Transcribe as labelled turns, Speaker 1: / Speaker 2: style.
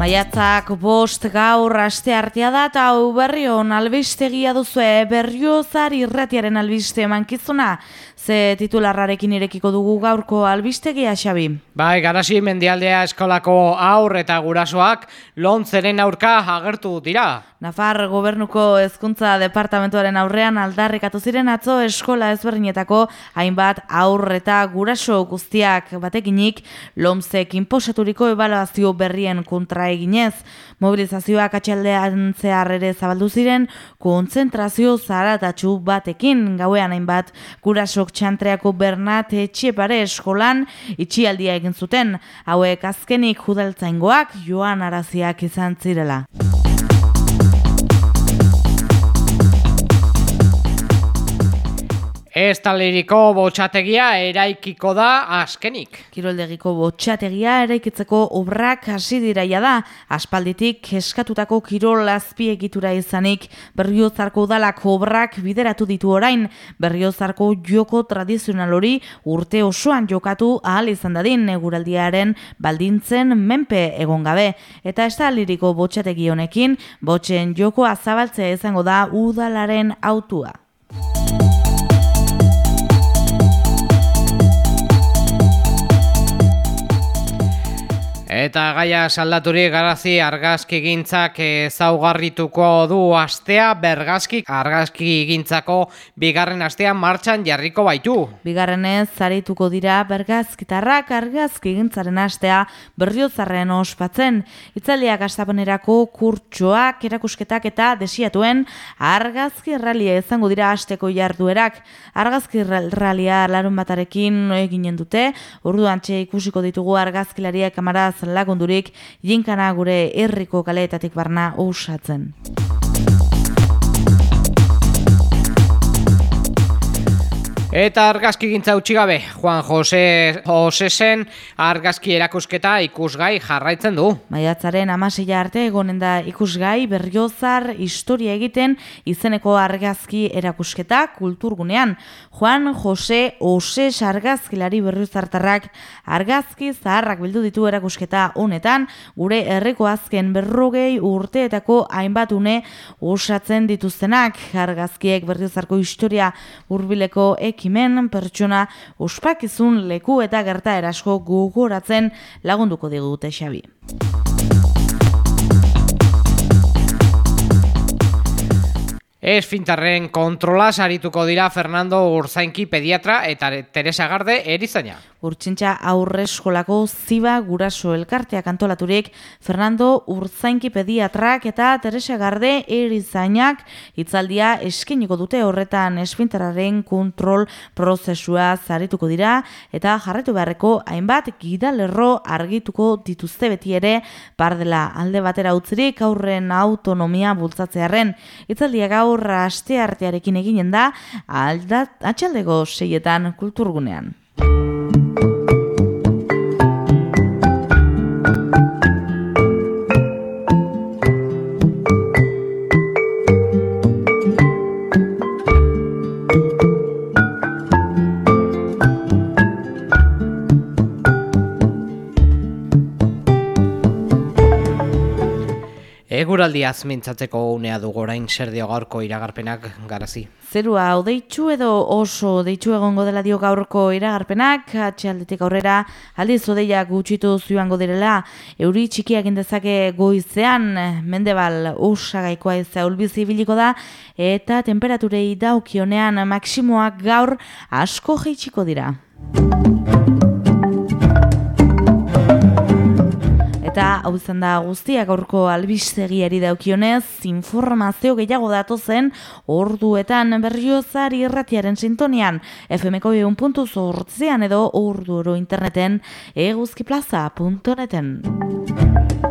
Speaker 1: Maiatzak bost gaur aste artea da eta hau berrion albistegia duzue berriozar irratiaren albiste mankizuna. Ze titularrarekin irekiko dugu gaurko albistegia, Xabi?
Speaker 2: Bai, garasi mendialdea eskolako aur eta gurasoak lontzeren aurka agertu dira.
Speaker 1: Nafar gobernuko hezkuntza departamentuaren aurrean aldarrikatu ziren atzo eskola ezberdinetako hainbat aur eta guraso guztiak batekinik lomzek inposaturiko ebaluazio berrien kontra eginez. Mobilizazioak atxaldean zehar ere zabaldu ziren kontzentrazio zaratatxu batekin gauean hainbat gurasok txantreako Bernat Etxepare eskolan itxialdia egin zuten hauek azkenik judaltzaingoak joan araziak izan zirela.
Speaker 2: Ez taleriko botxategia eraikiko da askenik.
Speaker 1: Kiroldegiko botxategia eraikitzeko obrak hasi diraia da. Aspalditik eskatutako kirol azpiegitura izanik berriozarko udalak obrak bideratu ditu orain. Berriozarko joko tradizional hori urte osoan jokatu ahal izan dadin neguraldiaren baldintzen menpe egon gabe. Eta ez taliriko botxategi honekin, botxen joko azabaltzea izango da udalaren autua.
Speaker 2: Eta gaia saldaturi garazi argazki gintzak ezaugarrituko du astea bergazki argazki gintzako bigarren astean martxan jarriko baitu.
Speaker 1: Bigarrenez zarituko dira bergazkitarrak argazki gintzaren astea berriozarren ospatzen. Itzaliak astapenerako kurtsoak, erakusketak eta desiatuen argazki erralia izango dira asteko jarduerak. Argazki erralia larun batarekin eginen dute, orduan ikusiko ditugu argazkilariak kamaraz lagundurik jinkana gure herriko kaleetatik barna osatzen.
Speaker 2: Eta argazki gintza utxi Juan Jose Josesen argazki erakusketa ikusgai jarraitzen du.
Speaker 1: Maiatzaren amaseia arte egonen da ikusgai berriozar historia egiten izeneko argazki erakusketa kulturgunean. Juan Jose Oses argazkilari berriozartarrak argazki zaharrak bildu ditu erakusketa honetan, gure herriko azken berrogei urteetako hainbat une osatzen dituztenak argazkiek berriozarko historia hurbileko ek ekimen pertsona ospakizun leku eta gerta erasko gugoratzen lagunduko digute Xabi.
Speaker 2: Ez fintarren kontrola sarituko dira Fernando Urzainki pediatra eta Teresa Garde erizaina.
Speaker 1: Urtsintxa aurre eskolako ziba guraso elkarteak antolaturik Fernando Urzainki pediatrak eta Teresa Garde erizainak hitzaldia eskeniko dute horretan esfintararen kontrol prozesua zarituko dira eta jarretu beharreko hainbat gidalerro argituko dituzte beti ere pardela alde batera utzirik aurren autonomia bultzatzearen hitzaldia gaur aste artearekin eginen da aldat atxaldego seietan kulturgunean. Thank you.
Speaker 2: Eguraldiaz mintzatzeko unea du gorain zer dio gaurko iragarpenak garazi.
Speaker 1: Zerua odeitzu edo oso deitzu egongo dela dio gaurko iragarpenak, atxaldetik aurrera aldiz odeiak gutxitu zuango direla, euri txikiak indezake goizean, mendebal usagaikoa ez ulbizi biliko da, eta temperaturei daukionean maksimoak gaur asko jeitsiko dira. Eta hau zen da guztiak aurko albistegiari daukionez, informazio gehiago datu zen orduetan berriozari irratiaren sintonian, FMko egun puntu edo ordu oro interneten eguzkiplaza.neten.